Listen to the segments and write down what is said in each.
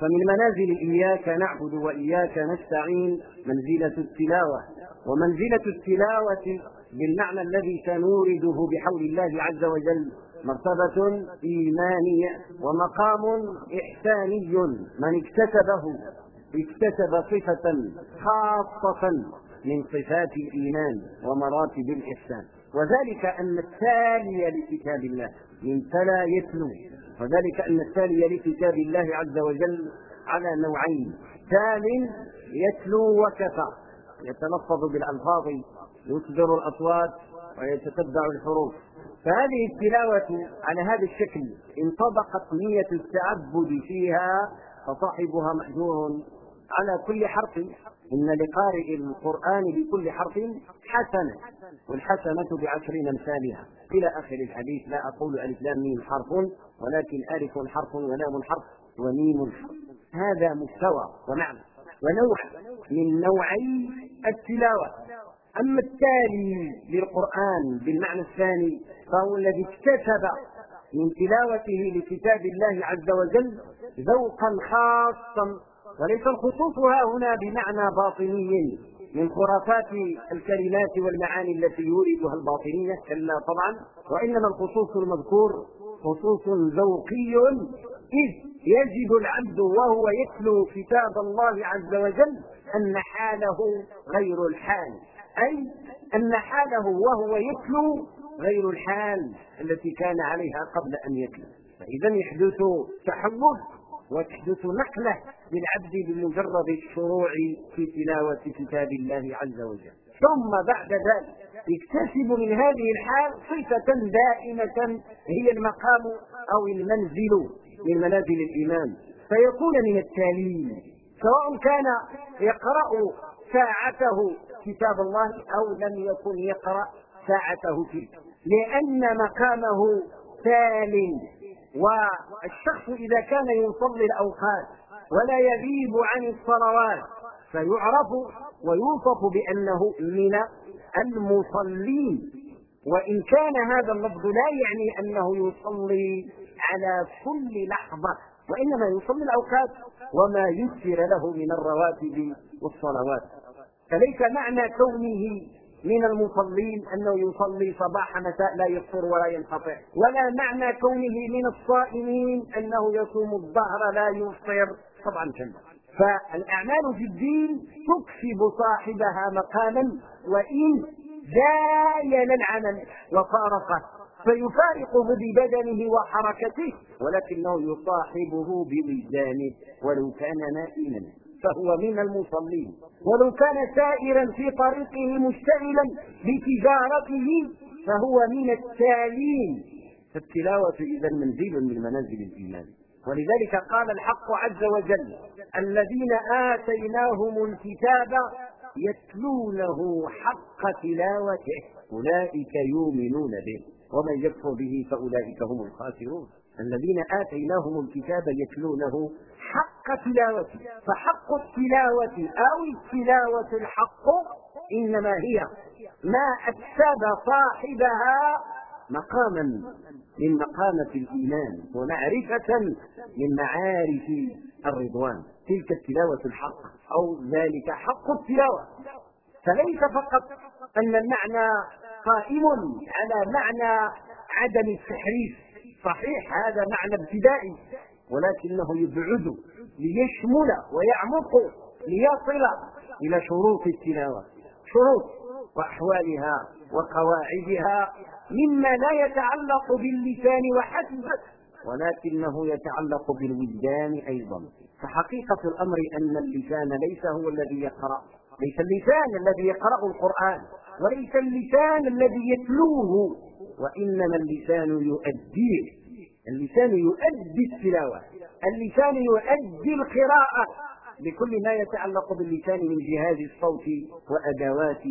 فمن منازل إياك نعبد وإياك نستعين منزلة التلاوة. ومنزلة التلاوة بالمعنى الذي سنورده بحول الله عز وجل. مرتبة إيمانية ومقام إحساني. من اكتسبه اكتسب صفة خاصة من صفات الإيمان ومراتب الإحسان. وذلك أن التالي لكتاب الله من تلا يتلو. وذلك أن التالي لكتاب الله عز وجل على نوعين. تال يتلو وكفى يتلفظ بالألفاظ يصدر الأصوات ويتتبع الحروف. فهذه التلاوة على هذا الشكل إن طبقت نية التعبد فيها فصاحبها مأجور على كل حرف. إن لقارئ القرآن بكل حرف حسنة والحسنة بعشرين أمثالها. إلى آخر الحديث لا أقول ألف لام ميم حرف. ولكن ألف حرف ولام حرف وميم حرف. هذا مستوى ومعنى ونوع من نوعي التلاوة. أما التالي للقرآن بالمعنى الثاني فهو الذي اكتسب من تلاوته لكتاب الله عز وجل ذوقا خاصا وليس الخصوص ها هنا بمعنى باطني من خرافات الكلمات والمعاني التي يوردها الباطنية كلا طبعا وإنما الخصوص المذكور خصوص ذوقي إذ يجد العبد وهو يتلو كتاب الله عز وجل أن حاله غير الحال. أي أن حاله وهو يتلو غير الحال التي كان عليها قبل أن يتلو. فإذا يحدث تحول وتحدث نقلة للعبد بمجرد الشروع في تلاوة كتاب الله عز وجل. ثم بعد ذلك يكتسب من هذه الحال صفة دائمة هي المقام أو المنزل من منازل الإيمان. فيكون من التالي سواء كان يقرأ ساعته كتاب الله أو لم يكن يقرأ ساعته تلك لأن مقامه تال والشخص إذا كان يصلي الأوقات ولا يغيب عن الصلوات فيعرف ويوصف بأنه من المصلين. وإن كان هذا اللفظ لا يعني أنه يصلي على كل لحظة وإنما يصلي الأوقات وما يسر له من الرواتب والصلوات. فليس معنى كونه من المصلين أنه يصلي صباح مساء لا يفطر ولا ينقطع ولا معنى كونه من الصائمين أنه يصوم الظهر لا يفطر. طبعا كلا فالأعمال في الدين تكسب صاحبها مقاما وإن زايل العمل وفارقه فيفارقه ببدنه وحركته ولكنه يصاحبه بوجدانه ولو كان نائما فهو من المصلين. ولو كان سائرا في طريقه مشتغلا بتجارته فهو من التالين. فالتلاوة إذا منزل من منازل الإيمان. ولذلك قال الحق عز وجل الذين آتيناهم الكتاب يتلونه حق تلاوته أولئك يؤمنون به ومن يكفر به فأولئك هم الخاسرون. الذين آتيناهم الكتاب يتلونه حق تلاوته فحق التلاوة أو التلاوة الحق إنما هي ما أكسب صاحبها مقاما. من مقامة الإيمان ومعرفة من معارف الرضوان. تلك التلاوة الحق أو ذلك حق التلاوة. فليس فقط أن المعنى قائم على معنى عدم التحريف. صحيح هذا معنى ابتدائي. ولكنه يبعد ليشمل ويعمق ليصل إلى شروط التلاوة. شروط وأحوالها وقواعدها مما لا يتعلق باللسان وحسب ولكنه يتعلق بالوجدان أيضا. فحقيقة الأمر أن اللسان ليس هو الذي يقرأ ليس اللسان الذي يقرأ القرآن وليس اللسان الذي يتلوه وإنما اللسان يؤديه اللسان يؤدي التلاوة اللسان يؤدي القراءة. بكل ما يتعلق باللسان من جهاز الصوت وأدوات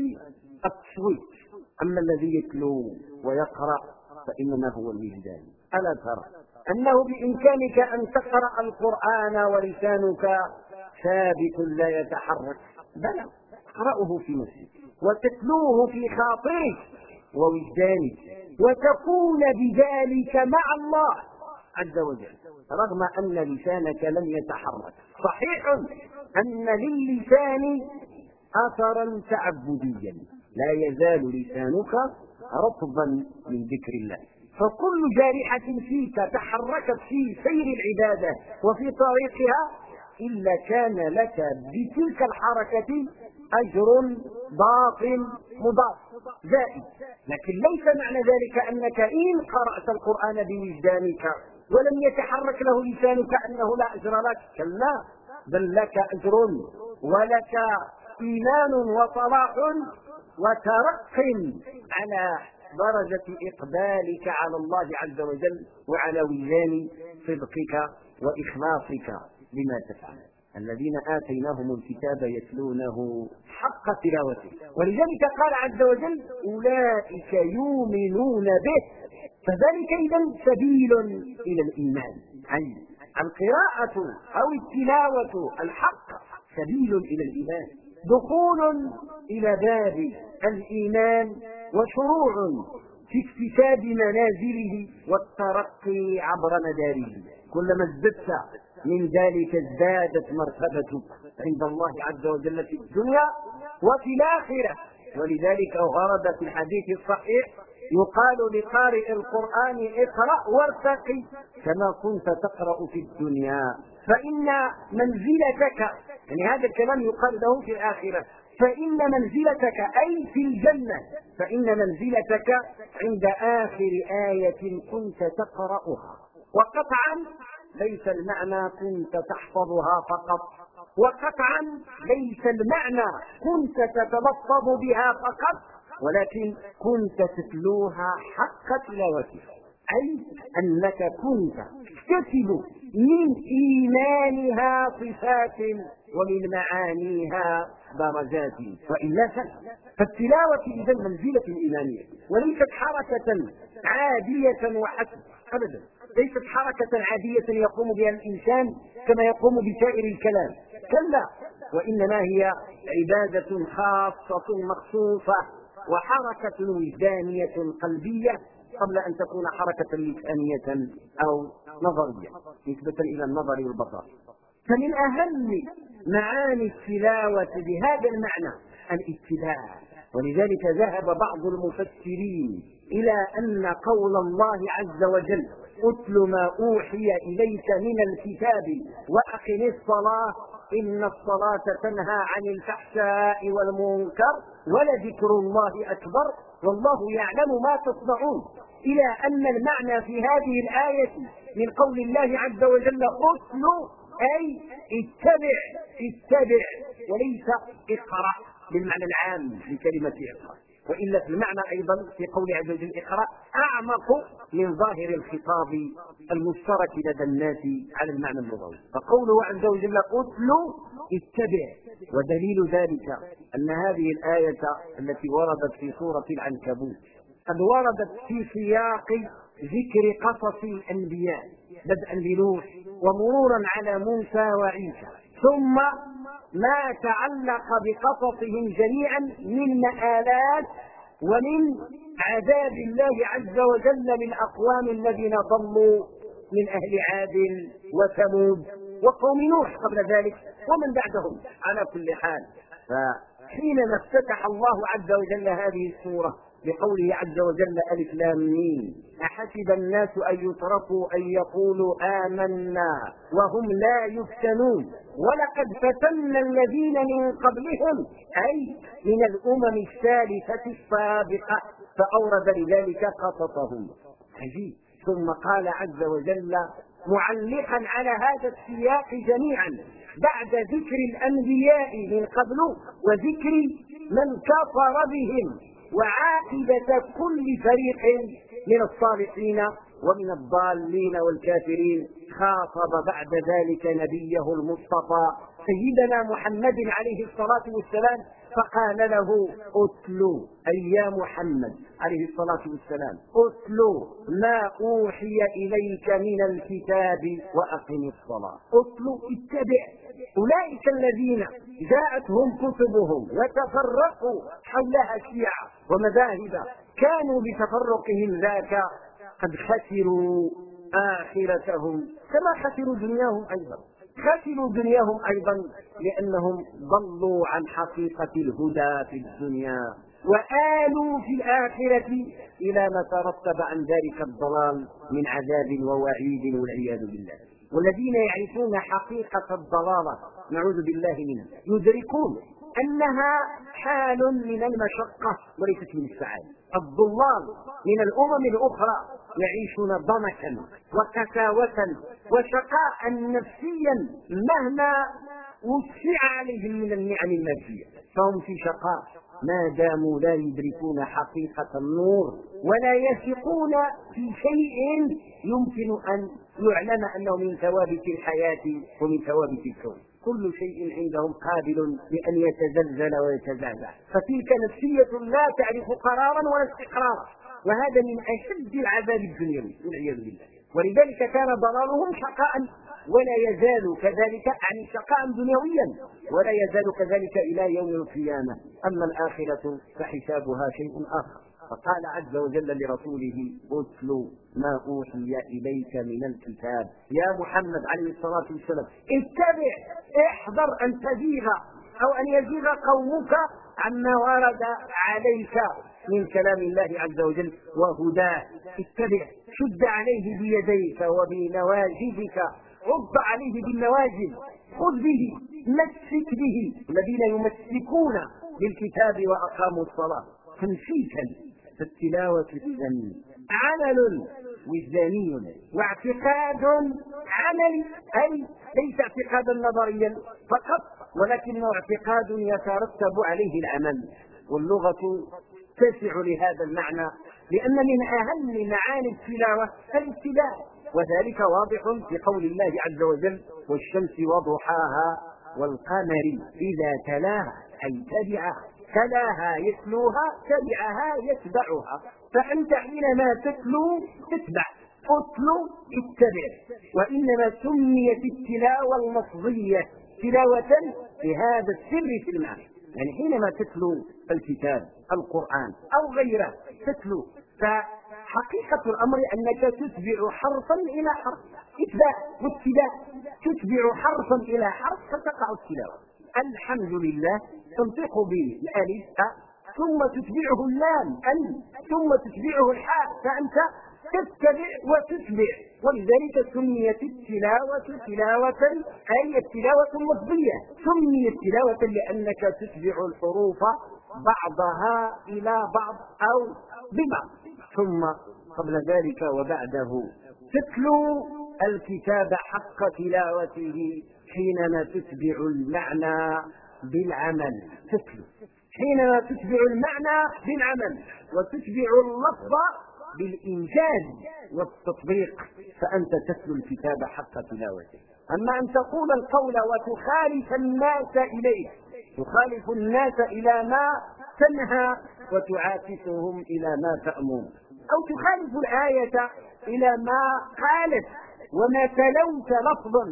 التصويت. أما الذي يتلو ويقرأ فإنما هو الوجدان ألا ترى أنه بإمكانك أن تقرأ القرآن ولسانك ثابت لا يتحرك. بلى اقرأه في نفسك وتتلوه في خاطرك ووجدانك وتكون بذلك مع الله عز وجل. رغم أن لسانك لم يتحرك صحيح أن للسان أثرا تعبديا. لا يزال لسانك رطبا من ذكر الله. فكل جارحة فيك تحركت في سير العبادة وفي طريقها إلا كان لك بتلك الحركة أجر باطل مضاف. زائد. لكن ليس معنى ذلك أنك إن قرأت القرآن بوجدانك ولم يتحرك له لسانك أنه لا أجر لك. كلا بل لك أجر ولك إيمان وصلاح وترق على درجة إقبالك على الله عز وجل وعلى وزان صدقك وإخلاصك لما تفعل. الذين آتيناهم الكتاب يتلونه حق تلاوته. ولذلك قال عز وجل أولئك يؤمنون به. فذلك إذا سبيل إلى الإيمان. أي القراءة أو التلاوة الحق سبيل إلى الإيمان. دخول إلى باب الإيمان وشروع في اكتساب منازله والترقي عبر مداره. كلما ازددت من ذلك ازدادت مرتبتك عند الله عز وجل في الدنيا وفي الآخرة. ولذلك ورد في الحديث الصحيح يقال لقارئ القرآن اقرأ وارتقي كما كنت تقرأ في الدنيا. فإن منزلتك يعني هذا الكلام يقال له في الآخرة فإن منزلتك أي في الجنة فإن منزلتك عند آخر آية كنت تقرأها. وقطعا ليس المعنى كنت تحفظها فقط. وقطعا ليس المعنى كنت تتلفظ بها فقط. ولكن كنت تتلوها حق تلاوتها. أي أنك كنت تكتسب من إيمانها صفات ومن معانيها درجات. وإلا فلا فالتلاوة إذا منزلة إيمانية وليست حركة عادية وحسب أبدا. ليست حركة عادية يقوم بها الإنسان كما يقوم بسائر الكلام. كلا وإنما هي عبادة خاصة مخصوصة. وحركة وجدانية قلبية قبل أن تكون حركة لسانية أو نظرية نسبة إلى النظر والبصر. فمن أهم معاني التلاوة بهذا المعنى الاتباع ولذلك ذهب بعض المفسرين إلى أن قول الله عز وجل اتل ما أوحي إليك من الكتاب وأقم الصلاة إن الصلاة تنهى عن الفحشاء والمنكر ولذكر الله أكبر والله يعلم ما تصنعون. إلى أن المعنى في هذه الآية من قول الله عز وجل اتل أي اتبع اتبع وليس اقرأ بالمعنى العام لكلمة إقرأ. وإلا في المعنى أيضا في قول عز وجل اقرأ أعمق من ظاهر الخطاب المشترك لدى الناس على المعنى اللغوي. فقوله عز وجل اتل اتبع. ودليل ذلك أن هذه الآية التي وردت في سورة العنكبوت قد وردت في سياق ذكر قصص الأنبياء بدءا بنوح ومرورا على موسى وعيسى. ثم ما تعلق بقصصهم جميعا من مآلات ومن عذاب الله عز وجل للأقوام الذين ضلوا من أهل عاد وثمود وقوم نوح قبل ذلك ومن بعدهم. على كل حال فحينما افتتح الله عز وجل هذه السورة بقوله عز وجل ألف لام ميم. أحسب الناس أن يتركوا أن يقولوا آمنا وهم لا يفتنون. ولقد فتنا الذين من قبلهم أي من الأمم الثالثة السابقة فأورد لذلك قصصهم عجيب. ثم قال عز وجل معلقا على هذا السياق جميعا بعد ذكر الأنبياء من قبل وذكر من كفر بهم. وعاقبة كل فريق من الصالحين ومن الضالين والكافرين خاطب بعد ذلك نبيه المصطفى سيدنا محمد عليه الصلاة والسلام فقال له اتلو أي يا محمد عليه الصلاة والسلام اتلو ما أوحي إليك من الكتاب وأقم الصلاة. اتلو اتبع. أولئك الذين جاءتهم كتبهم وتفرقوا حولها شيعة ومذاهب. كانوا بتفرقهم ذاك قد خسروا آخرتهم كما خسروا دنياهم أيضا. خسروا دنياهم أيضا لأنهم ضلوا عن حقيقة الهدى في الدنيا وآلوا في الآخرة إلى ما ترتب عن ذلك الضلال من عذاب ووعيد والعياذ بالله. والذين يعرفون حقيقة الضلالة نعوذ بالله منها يدركون أنها حال من المشقة وليست من السعادة. الضلال من الأمم الأخرى يعيشون ضنكا وكساوة وشقاء نفسيا مهما وسع عليهم من النعم المادية. فهم في شقاء ما داموا لا يدركون حقيقة النور ولا يثقون في شيء يمكن أن يعلم أنه من ثوابت الحياة ومن ثوابت الكون. كل شيء عندهم قابل لأن يتزلزل ويتزعزع فتلك نفسية لا تعرف قرارا ولا استقرارا. وهذا من أشد العذاب الدنيوي والعياذ بالله. ولذلك كان ضلالهم شقاء ولا يزال كذلك يعني شقاء دنيويا ولا يزال كذلك إلى يوم القيامة. أما الآخرة فحسابها شيء آخر. فقال عز وجل لرسوله اتل ما أوحي إليك من الكتاب. يا محمد عليه الصلاة والسلام اتبع احذر أن تزيغ أو أن يزيغ قومك عما ورد عليك من كلام الله عز وجل وهداه. اتبع شد عليه بيديك وبنواجذك عض عليه بالنواجذ. خذ به مسك به. الذين يمسكون بالكتاب وأقاموا الصلاة. تمسيكا فالتلاوة الثانية عمل وجداني واعتقاد عملي. أي ليس اعتقادا نظريا فقط ولكنه اعتقاد يترتب عليه العمل. واللغة تسع لهذا المعنى. لأن من أهم معاني التلاوة الابتلاء. وذلك واضح في قول الله عز وجل والشمس وضحاها والقمر إذا تلاها أي تبعها. تلاها يتلوها تبعها يتبعها. فأنت حينما تتلو تتبع. اتلو اتبع. وإنما سميت التلاوة اللفظية تلاوة بهذا السر في المعنى. يعني حينما تتلو الكتاب القرآن أو غيره تتلو. فحقيقة الأمر أنك تتبع حرفا إلى حرف. إتباع واتباع. تتبع حرفا إلى حرف فتقع التلاوة. الحمد لله. تنطق بالالف ثم تتبعه اللام. ان ثم تتبعه الحاء. فأنت تتبع وتتبع. ولذلك سميت التلاوة تلاوة. أي التلاوة اللفظية. سميت تلاوة لأنك تتبع الحروف بعضها إلى بعض أو ببعض. ثم قبل ذلك وبعده. تتلو الكتاب حق تلاوته حينما تتبع المعنى بالعمل. تتلو. حينما تتبع المعنى بالعمل وتتبع اللفظ بالإنجاز والتطبيق فأنت تتلو الكتاب حق تلاوته. أما أن تقول القول وتخالف الناس إليه تخالف الناس إلى ما تنهى وتعاكسهم إلى ما تأمر. أو تخالف الآية إلى ما قالت وما تلوت لفظا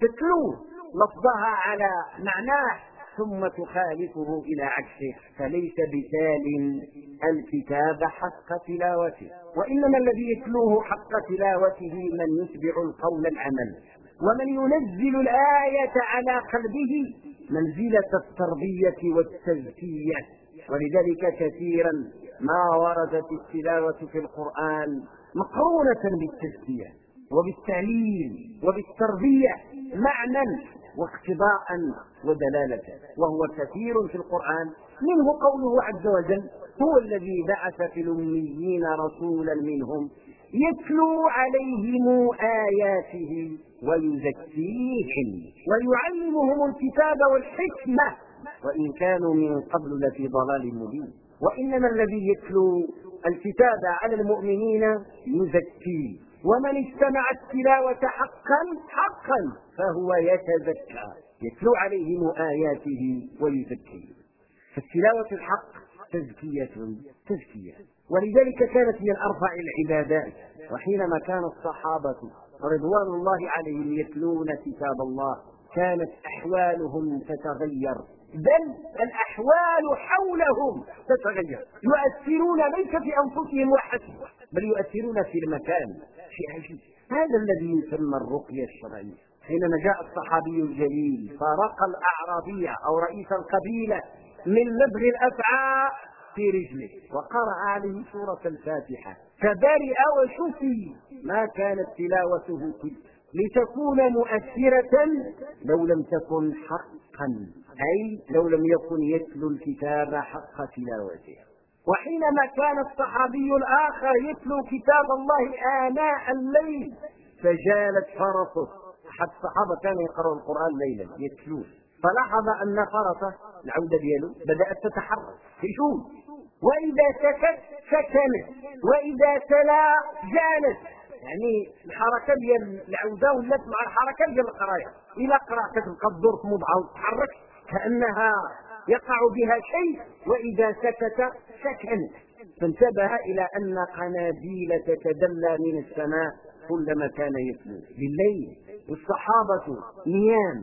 تتلوه لفظها على معناه ثم تخالفه إلى عكسه. فليس بتال الكتاب حق تلاوته. وإنما الذي يتلوه حق تلاوته من يتبع القول العمل. ومن ينزل الآية على قلبه منزلة التربية والتزكية. ولذلك كثيرا ما وردت التلاوة في القرآن مقرونة بالتزكية وبالتعليم وبالتربية معنى واقتضاء ودلالة وهو كثير في القرآن. منه قوله عز وجل هو الذي بعث في الأميين رسولا منهم يتلو عليهم آياته ويزكيهم ويعلمهم الكتاب والحكمة وإن كانوا من قبل لفي ضلال مبين. وإنما الذي يتلو الكتاب على المؤمنين يزكيه ومن استمع التلاوة حقا حقا فهو يتزكى. يتلو عليهم آياته ويزكيهم فالتلاوة الحق تزكية تزكية. ولذلك كانت من أرفع العبادات. وحينما كان الصحابة رضوان الله عليهم يتلون كتاب الله كانت أحوالهم تتغير. بل الأحوال حولهم تتغير. يؤثرون ليس في أنفسهم وحسب بل يؤثرون في المكان شيء عجيب هذا الذي يسمى الرقية الشرعية. حينما جاء الصحابي الجليل فرق الأعرابية أو رئيس القبيلة من لبغ الأفعى في رجله وقرأ عليه سورة الفاتحة فبرئ وشفي ما كانت تلاوته تلك لتكون مؤثرة لو لم تكن حقا. أي لو لم يكن يتلو الكتاب حق تلاوته. وحينما كان الصحابي الآخر يتلو كتاب الله آناء الليل فجالت فرسه أحد الصحابة كان يقرأ القرآن ليلا يتلوه. فلاحظ أن فرسه العودة دياله بدأت تتحرك تشوف وإذا سكت سكنت. وإذا تلا جالت يعني الحركة ديال العودة ولات مع الحركة ديال القراية. إلى قرا كتبقى الدور موضعه وتتحرك كأنها يقع بها شيء وإذا سكت سكنت فانتبه إلى أن قناديل تتدلى من السماء كلما كان يتلو بالليل. والصحابة نيام.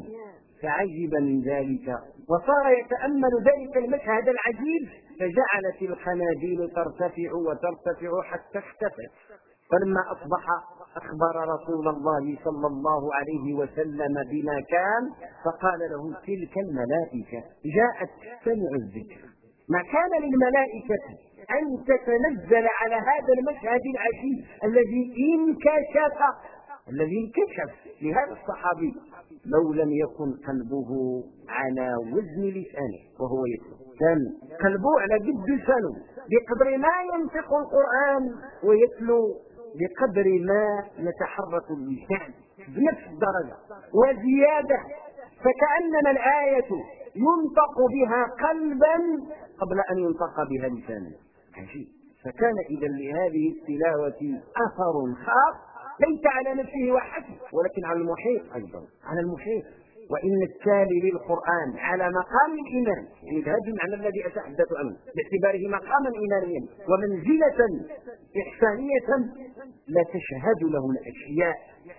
فعجب من ذلك. وصار يتأمل ذلك المشهد العجيب. فجعلت القناديل ترتفع وترتفع حتى اختفت. فلما أصبح أخبر رسول الله صلى الله عليه وسلم بما كان فقال له تلك الملائكة جاءت تستمع الذكر. ما كان للملائكة أن تتنزل على هذا المشهد العجيب الذي انكشف الذي انكشف لهذا الصحابي لو لم يكن قلبه على وزن لسانه وهو يتلو قلبه على قد لسانه بقدر ما ينطق القرآن ويتلو بقدر ما يتحرك اللسان بنفس الدرجة. وزيادة فكأنما الآية ينطق بها قلبا قبل أن ينطق بها لسانا عجيب. فكان إذا لهذه التلاوة أثر خاص ليس على نفسه وحسب ولكن على المحيط أيضا على المحيط. وإن التالي للقرآن على مقام الإيمان يعني هذا المعنى الذي أتحدث عنه باعتباره مقاما إيمانيا ومنزلة إحسانية لا تشهد له الأشياء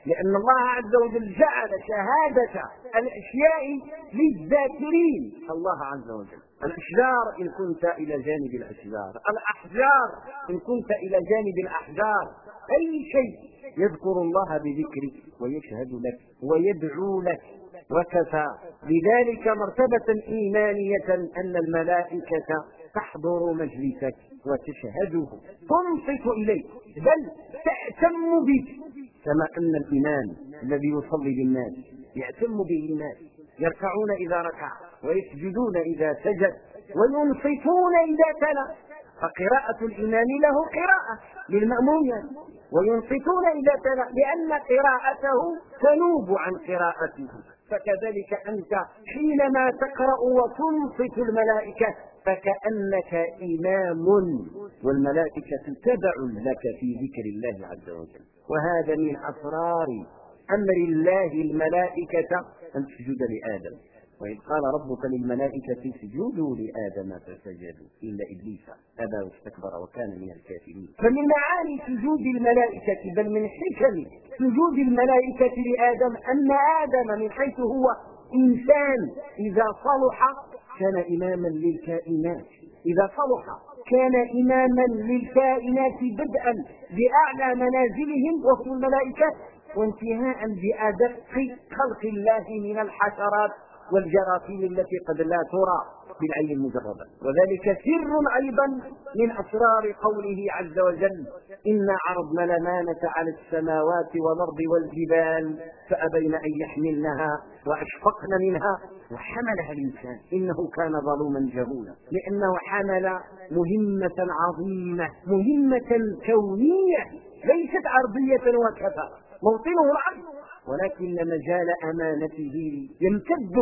لأن الله عز وجل جعل شهادة الأشياء للذاكرين. الله عز وجل الأشجار إن كنت إلى جانب الأشجار الأحجار إن كنت إلى جانب الأحجار أي شيء يذكر الله بذكرك ويشهد لك ويدعو لك. وكفى. لذلك مرتبة إيمانية أن الملائكة تحضر مجلسك وتشهده. تنصت إليك. بل تأتم بك. كما أن الإمام الذي يصلي بالناس يأتم به الناس يركعون إذا ركع ويسجدون إذا سجد وينصتون إذا تلا فقراءة الإمام له قراءة للمأموم وينصتون إذا تلا لأن قراءته تنوب عن قراءته. فكذلك أنت حينما تقرأ وتنصت الملائكة فكأنك إمام والملائكة تبع لك في ذكر الله عز وجل. وهذا من أسرار أمر الله الملائكة أن تسجد لآدم. وإذ قال ربك للملائكة اسجدوا لآدم فسجدوا إلا إبليس أبى واستكبر وكان من الكافرين. فمن معاني سجود الملائكة بل من حكم سجود الملائكة لآدم أن آدم من حيث هو إنسان إذا صلح كان إماما للكائنات. إذا صلح كان إماما للكائنات بدءا بأعلى منازلهم وهم الملائكة وانتهاء بأدق خلق الله من الحشرات. والجراثيم التي قد لا ترى بالعين المجردة وذلك سر أيضا من أسرار قوله عز وجل إنا عرضنا الأمانة على السماوات والأرض والجبال فأبين أن يحملنها وأشفقن منها وحملها الإنسان. إنه كان ظلوما جهولا. لأنه حمل مهمة عظيمة مهمة كونية ليست عرضية وكفى. موطنه العرض. ولكن مجال أمانته يمتد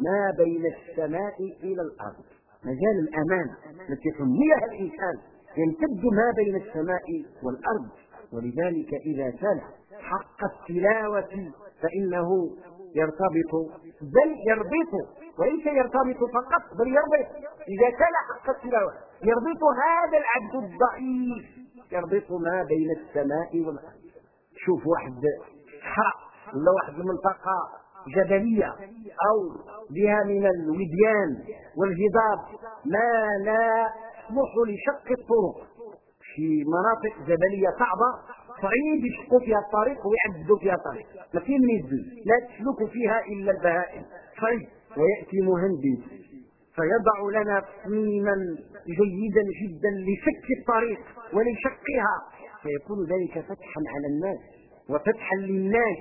ما بين السماء إلى الأرض. مجال الأمانة التي حملها الإنسان. يمتد ما بين السماء والأرض. ولذلك إذا تلا حق التلاوة فإنه يرتبط. بل يربط. وليس يرتبط فقط بل يربط. إذا تلا حق التلاوة يربط هذا العبد الضعيف. يربط ما بين السماء والأرض. شوف واحد صحراء ولا واحد المنطقة جبلية أو بها من الوديان والجدار. ما لا يسمح لشق الطرق. في مناطق جبلية صعبة صعيب يشقوا فيها الطريق ويعدوا فيها الطريق. ما فيه من لا تسلك فيها إلا البهائم. صعيب ويأتي مهندس فيضع لنا تصميما جيدا جدا لفك الطريق ولشقها. فيكون ذلك فتحا على الناس وفتحا للناس.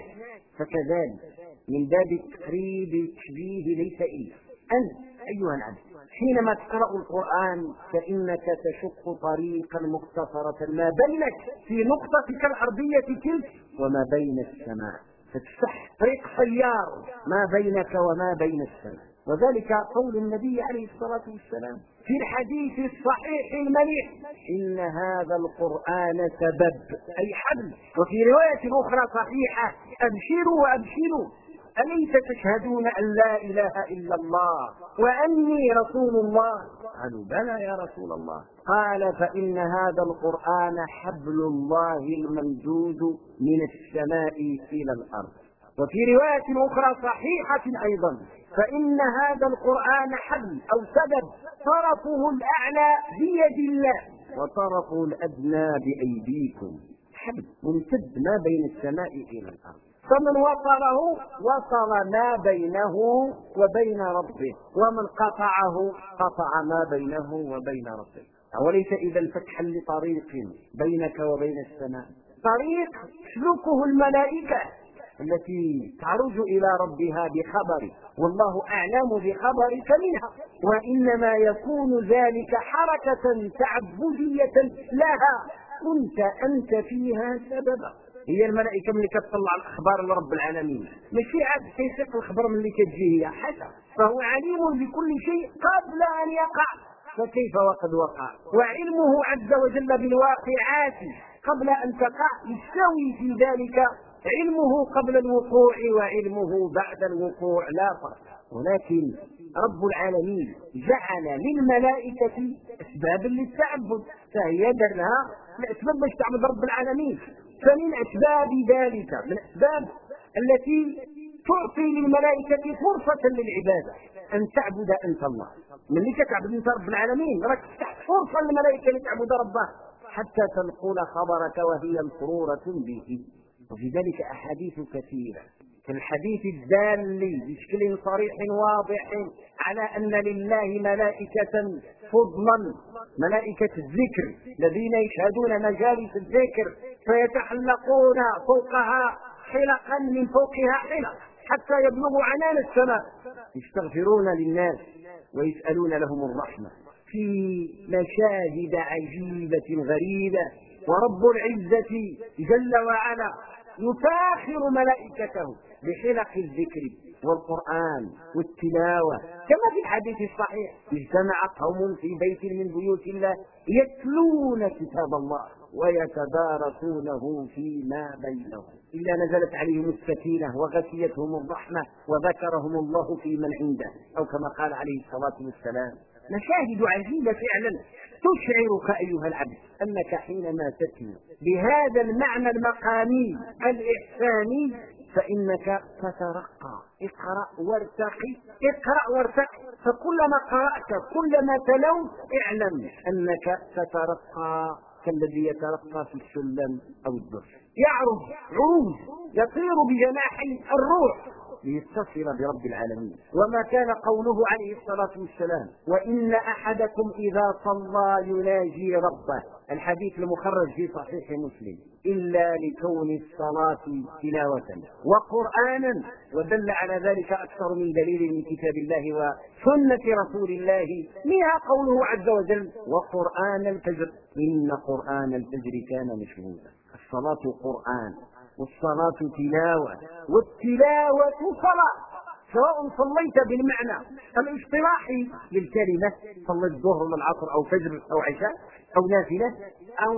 فكذلك من باب التقريب التشبيه ليس إلا أنت أيها العبد حينما تقرأ القرآن فإنك تشق طريقا مختصرة ما بينك في نقطتك الأرضية تلك وما بين السماء. فتفتح طريق سيار ما بينك وما بين السماء. وذلك قول النبي عليه الصلاة والسلام في الحديث الصحيح المليح. إن هذا القرآن سبب أي حبل. وفي رواية أخرى صحيحة أبشروا وأبشروا. أليس تشهدون أن لا إله إلا الله؟ وأني رسول الله. قالوا بلى يا رسول الله. قال فإن هذا القرآن حبل الله الممدود من السماء إلى الأرض. وفي رواية أخرى صحيحة أيضا فإن هذا القرآن حبل أو سبب طرفه الأعلى بيد الله وطرفه الأدنى بأيديكم. حبل ممتد ما بين السماء إلى الأرض. فمن وصله وصل ما بينه وبين ربه ومن قطعه قطع ما بينه وبين ربه. أوليس إذا فتحا لطريق بينك وبين السماء؟ طريق تسلكه الملائكة. التي تعرج إلى ربها بخبر. والله أعلم بخبرك منها. وإنما يكون ذلك حركة تعبدية لها. كنت أنت فيها سببا. هي الملائكة ملي كتطلع الأخبار لرب العالمين. ماشي عاد كيسيق الخبر ملي كتجي هي حتى فهو عليم بكل شيء قبل أن يقع. فكيف وقد وقع؟ وعلمه عز وجل بالواقعات قبل أن تقع. يستوي في ذلك علمه قبل الوقوع وعلمه بعد الوقوع. لا فرق. ولكن رب العالمين جعل للملائكة أسبابا للتعبد. فهي درها الأسباب باش تعبد رب العالمين. فمن أسباب ذلك من أسباب التي تعطي للملائكة فرصة للعبادة أن تعبد أنت الله. من تعبد أنت رب العالمين؟ راك تفتح فرصة للملائكة لتعبد ربها حتى تنقل خبرك وهي مسرورة به. وفي ذلك أحاديث كثيرة. كالحديث الدال بشكل صريح واضح على أن لله ملائكة فضلا ملائكة الذكر الذين يشهدون مجالس الذكر فيتحلقون فوقها حلقا من فوقها حلق حتى يبلغوا عنان السماء. يستغفرون للناس ويسألون لهم الرحمة. في مشاهد عجيبة غريبة ورب العزة جل وعلا يفاخر ملائكته بحلق الذكر والقرآن والتلاوة. كما في الحديث الصحيح اجتمع قوم في بيت من بيوت الله يتلون كتاب الله ويتدارسونه فيما بينهم. إلا نزلت عليهم السكينة وغشيتهم الرحمة وذكرهم الله في من عنده أو كما قال عليه الصلاة والسلام مشاهد عجيبة فعلا تشعرك أيها العبد أنك حينما تتلو بهذا المعنى المقامي الإحساني فإنك تترقى. اقرأ وارتقي. اقرأ وارتقي. فكلما قرأت كلما تلوت اعلم أنك تترقى كالذي يترقى في السلم أو الدرج يعرج عروج يطير بجناحي الروح. ليتصل برب العالمين. وما كان قوله عليه الصلاة والسلام وإن أحدكم إذا صلى يناجي ربه. الحديث المخرج في صحيح مسلم. إلا لكون الصلاة تلاوة. وقرآنا ودل على ذلك أكثر من دليل من كتاب الله وسنة رسول الله. منها قوله عز وجل وقرآن الفجر. إن قرآن الفجر كان مشهودا. الصلاة قرآن. والصلاة تلاوة والتلاوة صلاة سواء صليت بالمعنى الاصطلاحي للكلمة صليت الظهر ولا العصر أو فجر أو عشاء أو نافلة أو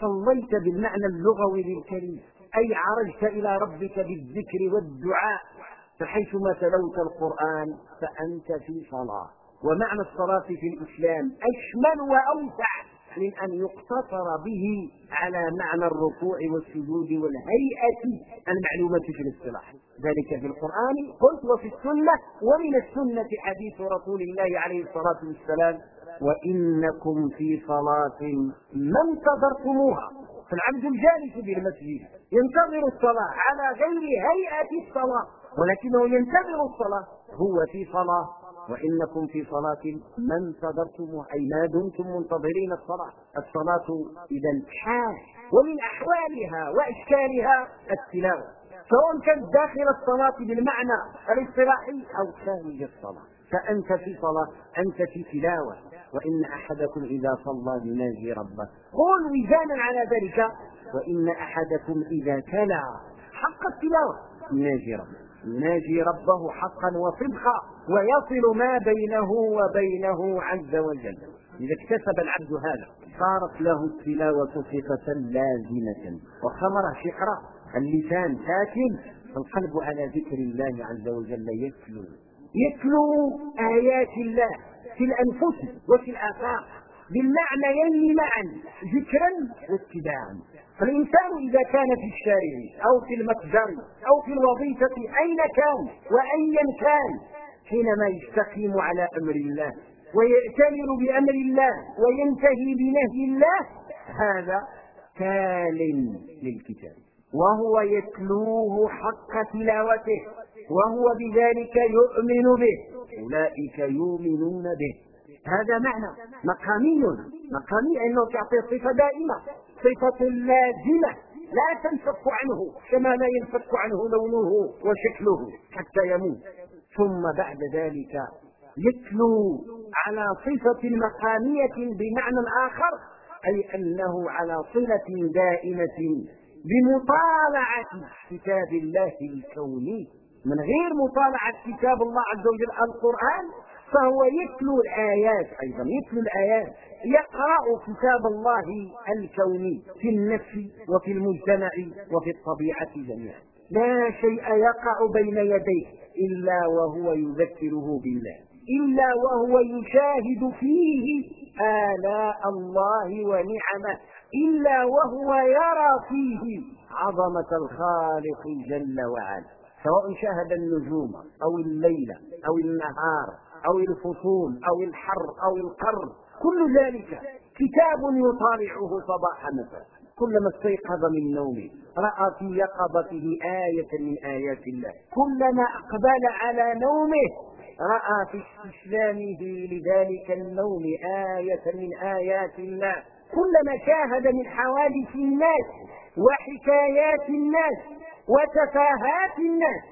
صليت بالمعنى اللغوي للكلمة أي عرجت إلى ربك بالذكر والدعاء فحيثما تلوت القرآن فأنت في صلاة. ومعنى الصلاة في الإسلام أشمل وأوسع من أن يقتصر به على معنى الركوع والسجود والهيئة المعلومة في الاصطلاح. ذلك في القرآن قلت وفي السنة ومن السنة حديث رسول الله عليه الصلاة والسلام وإنكم في صلاة ما انتظرتموها فالعبد الجالس بالمسجد ينتظر الصلاة على غير هيئة الصلاة ولكنه ينتظر الصلاة. هو في صلاة وإنكم في صلاة ما انتظرتم أي ما دمتم منتظرين الصلاة. الصلاة إذا حال ومن أحوالها وإشكالها التلاوة سواء كانت داخل الصلاة بالمعنى الاصطلاحي أو خارج الصلاة. فأنت في صلاة أنت في تلاوة. وإن أحدكم إذا صلى يناجي ربه. قل وزانا على ذلك. وإن أحدكم إذا تلا حق التلاوة يناجي ربه. يناجي ربه حقا وصدقا ويصل ما بينه وبينه عز وجل. إذا اكتسب العبد هذا صارت له التلاوة صفة لازمة. وخمره شقرة اللسان ساكن القلب على ذكر الله عز وجل يتلو. يتلو آيات الله في الأنفس وفي الآفاق بالمعنيين معا ذكرا واتباعا. فالإنسان إذا كان في الشارع أو في المتجر أو في الوظيفة أين كان وأيا كان حينما يستقيم على أمر الله ويأتمر بأمر الله وينتهي بنهي الله هذا تال للكتاب. وهو يتلوه حق تلاوته وهو بذلك يؤمن به أولئك يؤمنون به. هذا معنى مقامي مقامي أنه تعطي صفة دائمة. صفة لازمة لا تنفك عنه كما لا ينفك عنه لونه وشكله حتى يموت. ثم بعد ذلك يتلو على صفة مقامية بمعنى آخر أي أنه على صلة دائمة بمطالعة كتاب الله الكوني. من غير مطالعة كتاب الله عز وجل القرآن فهو يتلو الآيات أيضا يتلو الآيات يقرأ كتاب الله الكوني في النفس وفي المجتمع وفي الطبيعة جميعا. لا شيء يقع بين يديه إلا وهو يذكره بالله إلا وهو يشاهد فيه آلاء الله ونعمه إلا وهو يرى فيه عظمة الخالق جل وعلا. سواء شاهد النجوم أو الليل أو النهار أو الفصول أو الحر أو القر كل ذلك كتاب يطالعه صباح مساء كلما استيقظ من نومه رأى في يقظته آية من آيات الله. كلما أقبل على نومه رأى في استسلامه لذلك النوم آية من آيات الله. كلما شاهد من حوادث الناس وحكايات الناس وتفاهات الناس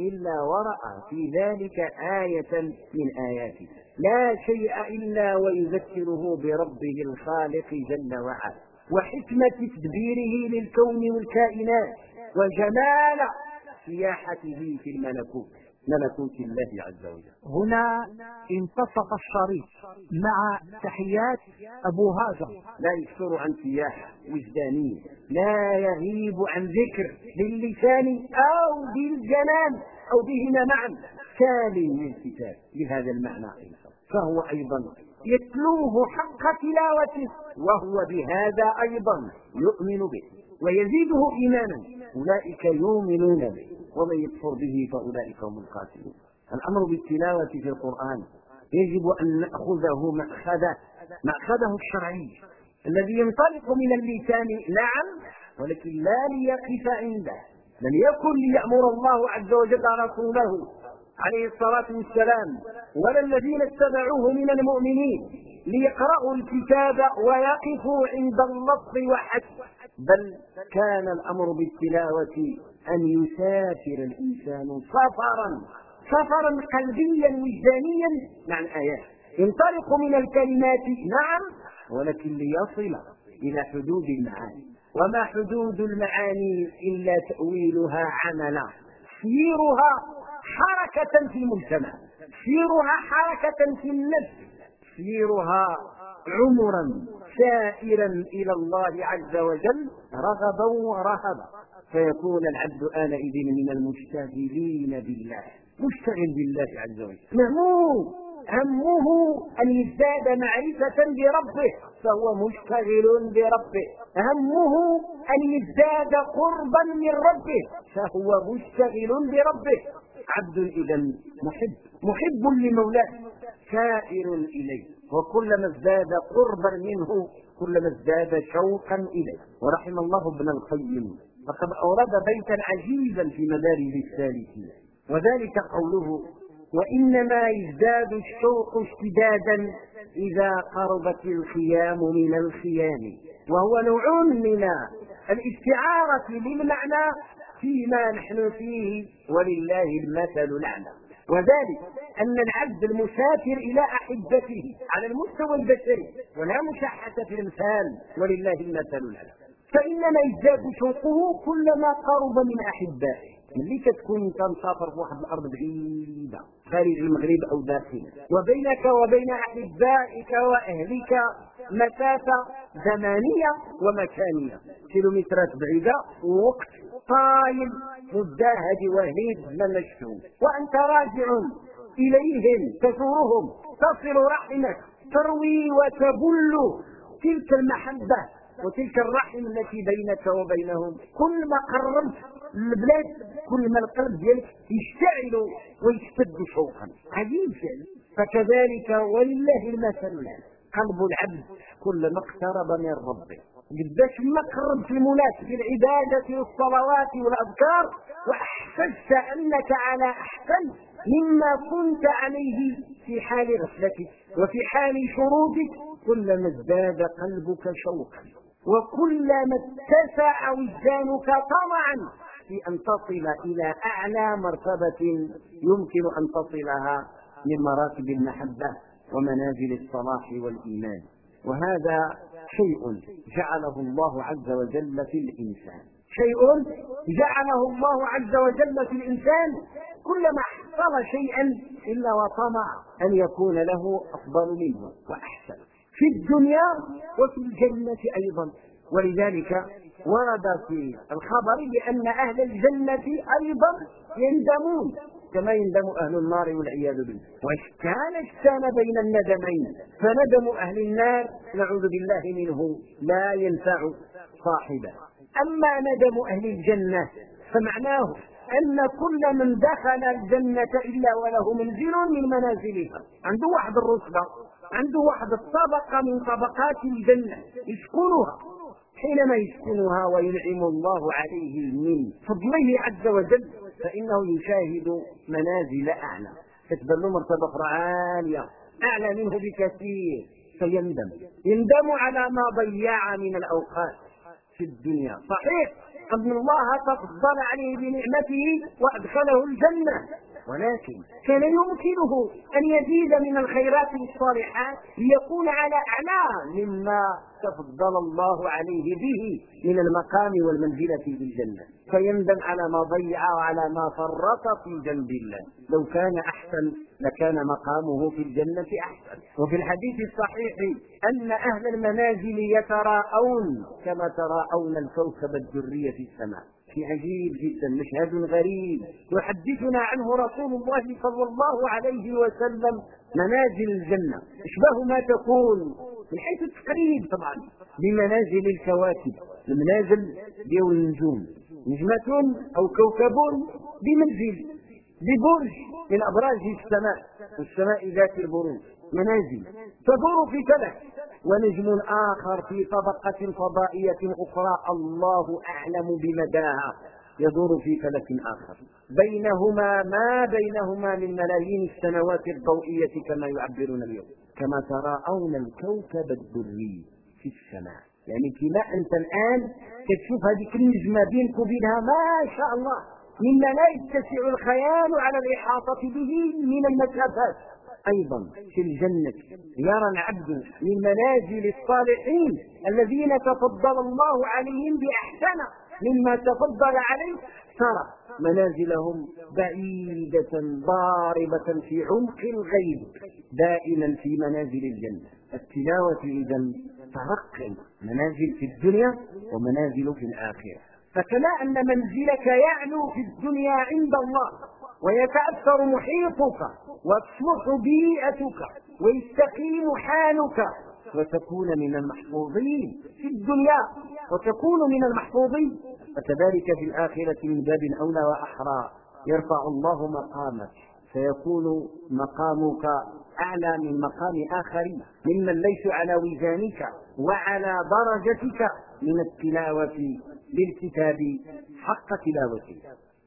إلا ورأى في ذلك آية من آياته. لا شيء إلا ويذكره بربه الخالق جل وعلا. وحكمة تدبيره للكون والكائنات وجمال سياحته في الملكوت. ملكوت الله عز وجل. هنا انتصف الشريط مع تحيات أبو هاجر لا يكثر عن سياحة وجدانية لا يغيب عن ذكر باللسان أو بالجنان أو بهما معا. تالي من الكتاب بهذا المعنى أيضا. فهو أيضا يتلوه حق تلاوته وهو بهذا أيضا يؤمن به ويزيده إيمانا. أولئك يؤمنون به. ومن يكفر به فأولئك هم الخاسرون. الأمر بالتلاوة في القرآن. يجب أن نأخذه مأخذة مأخذه الشرعي. الذي ينطلق من اللسان نعم ولكن لا ليقف عنده. لم يكن ليأمر الله عز وجل رسوله عليه الصلاة والسلام ولا الذين اتبعوه من المؤمنين ليقرأوا الكتاب ويقفوا عند اللفظ وحسب بل كان الأمر بالتلاوة أن يسافر الإنسان سفرا سفرا قلبيا وجدانيا مع الآيات. ينطلق من الكلمات نعم ولكن ليصل إلى حدود المعاني. وما حدود المعاني إلا تأويلها عملا. سيرها حركة في المجتمع. سيرها حركة في النفس. سيرها عمرا سائرا إلى الله عز وجل رغبا ورهبا. فيكون العبد آنئذ من المشتغلين بالله. مشتغل بالله عز وجل. همه همه أن يزداد معرفة بربه. فهو مشتغل بربه. همه أن يزداد قربا من ربه. فهو مشتغل بربه. عبد إذا محب. محب لمولاه. سائر إليه. وكلما ازداد قربا منه كلما ازداد شوقا إليه. ورحم الله ابن القيم. فقد أورد بيتا عجيبا في مدارج السالكين وذلك قوله وإنما يزداد الشوق اشتدادا إذا قربت الخيام من الخيام. وهو نوع من الاستعارة للمعنى فيما نحن فيه ولله المثل الأعلى. وذلك أن العبد المسافر إلى أحبته على المستوى البشري ولا مشاحة في الإمثال ولله المثل الأعلى. فإنما يزداد شوقه كلما قرب من أحبائه. ملي كتكون انت مسافر في واحد الأرض بعيدة خارج المغرب أو داخل. وبينك وبين أحبائك وأهلك مسافة زمانية ومكانية. كيلومترات بعيدة ووقت طايل مداهد وهيد مشتوم وأنت راجع إليهم تزورهم تصل رحمك تروي وتبل تلك المحبة. وتلك الرحم التي بينك وبينهم كل ما قربت البلاد كل ما القلب ديالك يشتعل ويشتد شوقا. عجيب فعل فكذلك ولله المثل. قلب العبد كلما اقترب من ربه. قداش ما قربت المناس في العبادة والصلوات والأذكار وأحسست أنك على أحسن مما كنت عليه في حال غفلتك وفي حال شروطك كلما ازداد قلبك شوقا. وكلما اتسع وجدانك طمعا في أن تصل إلى أعلى مرتبة يمكن أن تصلها من مراتب المحبة ومنازل الصلاح والإيمان. وهذا شيء جعله الله عز وجل في الإنسان. شيء جعله الله عز وجل في الإنسان. كلما حصل شيئا إلا وطمع أن يكون له أفضل منه وأحسن. في الدنيا وفي الجنة أيضا. ولذلك ورد في الخبر بأن أهل الجنة أيضا يندمون كما يندم أهل النار والعياذ بالله. وكان اشتان بين الندمين فندم أهل النار نعوذ بالله منه لا ينفع صاحبه. أما ندم أهل الجنة فمعناه أن كل من دخل الجنة إلا وله منزل من منازلها عنده واحد الرتبة عنده واحد الطبقة من طبقات الجنة يسكنها. حينما يسكنها وينعم الله عليه من فضله عز وجل فإنه يشاهد منازل أعلى. تتبع له مرتبة أخرى عالية أعلى منه بكثير. فيندم. يندم على ما ضيع من الأوقات في الدنيا. صحيح. أن الله تفضل عليه بنعمته وأدخله الجنة. ولكن كان يمكنه أن يزيد من الخيرات الصالحات ليكون على أعلى مما تفضل الله عليه به من المقام والمنزلة في الجنة. فيندم على ما ضيع وعلى ما فرط في جنب الله. لو كان أحسن لكان مقامه في الجنة أحسن. وفي الحديث الصحيح أن أهل المنازل يتراءون كما تراءون الكوكب الدري في السماء. في عجيب جدا مشهد غريب. يحدثنا عنه رسول الله صلى الله عليه وسلم منازل الجنة. اشبه ما تكون؟ من حيث التقريب طبعا. بمنازل الكواكب. المنازل ديال النجوم نجمة أو كوكب بمنزل. ببرج من أبراج السماء. والسماء ذات البروج. منازل. تدور في فلك ونجم آخر في طبقة فضائية أخرى الله أعلم بمداها. يدور في فلك آخر. بينهما ما بينهما من ملايين السنوات الضوئية كما يعبرون اليوم. كما تراءون الكوكب الدري في السماء. يعني كما أنت الآن تشوف هذيك النجمة بينك وبينها ما شاء الله. مما لا يتسع الخيال على الإحاطة به من المسافات. أيضا في الجنة. يرى العبد من منازل الصالحين الذين تفضل الله عليهم بأحسن مما تفضل عليه. ترى منازلهم بعيدة ضاربة في عمق الغيب دائما في منازل الجنة. التلاوة إذا ترقي منازل في الدنيا ومنازل في الآخرة. فكما أن منزلك يعلو في الدنيا عند الله ويتأثر محيطك وتصلح بيئتك ويستقيم حالك وتكون من المحفوظين في الدنيا وتكون من المحفوظين. فكذلك في الآخرة من باب أولى وأحرى. يرفع الله مقامك. فيكون مقامك أعلى من مقام آخرين ممن ليسوا على وزانك وعلى درجتك من التلاوة للكتاب حق تلاوته.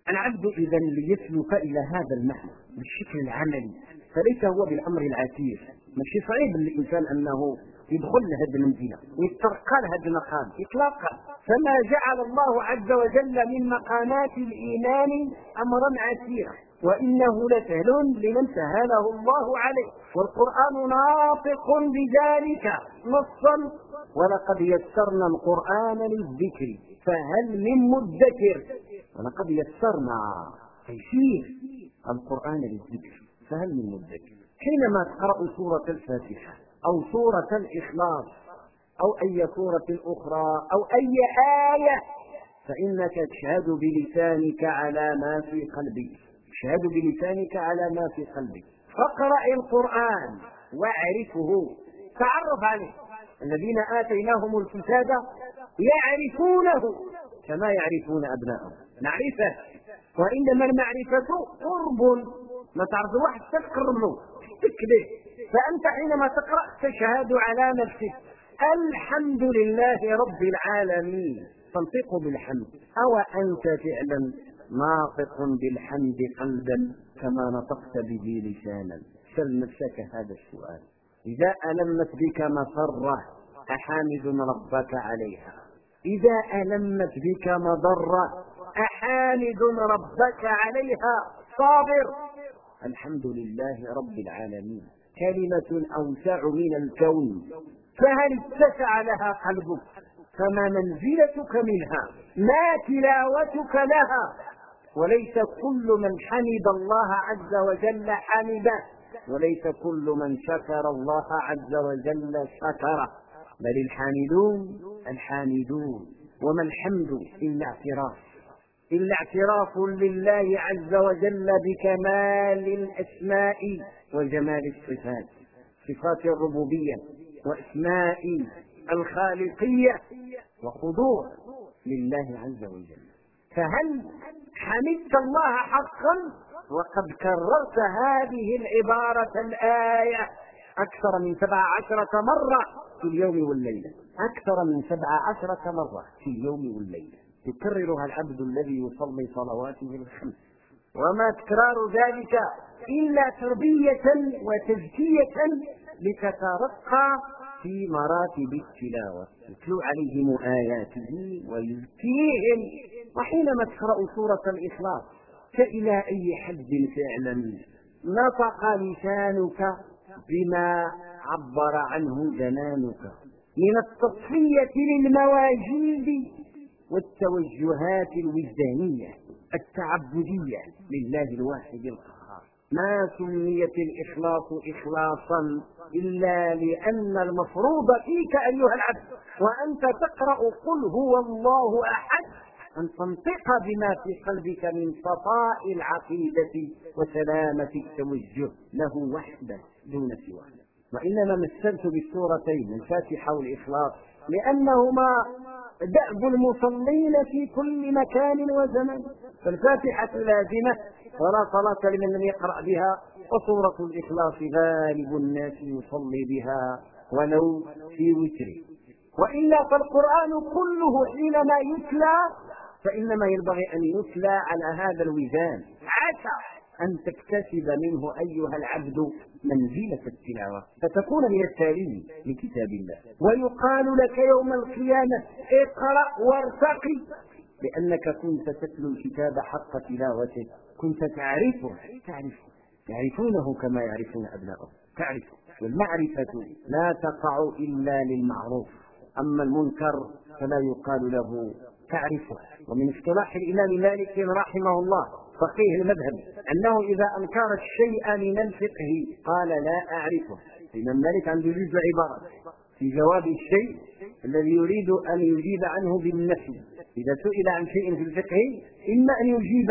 العبد إذا ليسلك إلى هذا المعنى بالشكل العملي فليس هو بالأمر العسير ماشي صعيب للإنسان أنه يدخل لهذه المنزلة ويترقى لهذا المقام إطلاقا. فما جعل الله عز وجل من مقامات الإيمان أمرا عسيرا وإنه لسهل لمن سهله الله عليه. والقرآن ناطق بذلك نصا. ولقد يسرنا القرآن للذكر فهل من مدكر؟ ولقد يسرنا تيسير القرآن للذكر فهل من مدكر حينما تقرأ سورة الفاتحة أو سورة الإخلاص أو أي سورة أخرى أو أي آية فإنك تشهد بلسانك على ما في قلبك تشهد بلسانك على ما في قلبك. فاقرأ القرآن واعرفه تعرف عليه. الذين آتيناهم الكتاب يعرفونه كما يعرفون أبناءهم. معرفة. وإنما المعرفة قرب. ما تعرف واحد تقرب. له تكذب فأنت حينما تقرأ تشهد على نفسك. الحمد لله رب العالمين. تنطق بالحمد. أو أنت فعلا ناطق بالحمد قلبا كما نطقت به لسانا. سل نفسك هذا السؤال. إذا ألمت بك مسرة أحامد ربك عليها. إذا ألمت بك مضرة أحامد ربك عليها. صابر. الحمد لله رب العالمين. كلمة أوسع من الكون. فهل اتسع لها قلبك؟ فما منزلتك منها؟ ما تلاوتك لها؟ وليس كل من حمد الله عز وجل حمده. وليس كل من شكر الله عز وجل شكره. بل الحامدون الحامدون. وما الحمد إلا اعتراف إلا اعتراف لله عز وجل بكمال الأسماء وجمال الصفات صفات الربوبية وأسماء الخالقية وخضوع لله عز وجل. فهل حمدت الله حقا؟ وقد كررت هذه العبارة الآية أكثر من سبع عشرة مرة في اليوم والليلة. أكثر من سبع عشرة مرة في اليوم والليلة. يكررها العبد الذي يصلي صلواته الخمس. وما تكرار ذلك إلا تربية وتزكية لتترقى في مراتب التلاوة. يتلو عليهم آياته ويزكيهم. وحينما تقرأ سورة الإخلاص فإلى أي حد فعلا؟ نطق لسانك بما عبر عنه جنانك من التصفية للمواجيد والتوجهات الوجدانية التعبدية لله الواحد القهار. ما سميت الإخلاص إخلاصا إلا لأن المفروض فيك أيها العبد وأنت تقرأ قل هو الله أحد أن تنطق بما في قلبك من صفاء العقيدة وسلامة التوجه له وحده دون سواه. وإنما مثلت بالسورتين الفاتحة والإخلاص لأنهما دأب المصلين في كل مكان وزمن فالفاتحة لازمة ولا صلاة لمن لم يقرأ بها وسورة الإخلاص غالب الناس يصلي بها ولو في وتره وإلا فالقرآن كله حينما يتلى فإنما ينبغي أن يتلى على هذا الوزان. عسى. أن تكتسب منه أيها العبد منزلة التلاوة فتكون من التالين لكتاب الله. ويقال لك يوم القيامة اقرأ وارتقي لأنك كنت تتلو الكتاب حق تلاوته. كنت تعرفه تعرفه. يعرفونه كما يعرفون أبنائهم تعرفه. والمعرفة لا تقع إلا للمعروف. أما المنكر فلا يقال له تعرفه. ومن اصطلاح الإمام مالك رحمه الله فقيه المذهب أنه إذا أنكر الشيء من الفقه قال لا أعرفه. الإمام مالك عنده جزء عبارة. في جواب الشيء الذي يريد أن يجيب عنه بالنفي. إذا سئل عن شيء في الفقه إما أن يجيب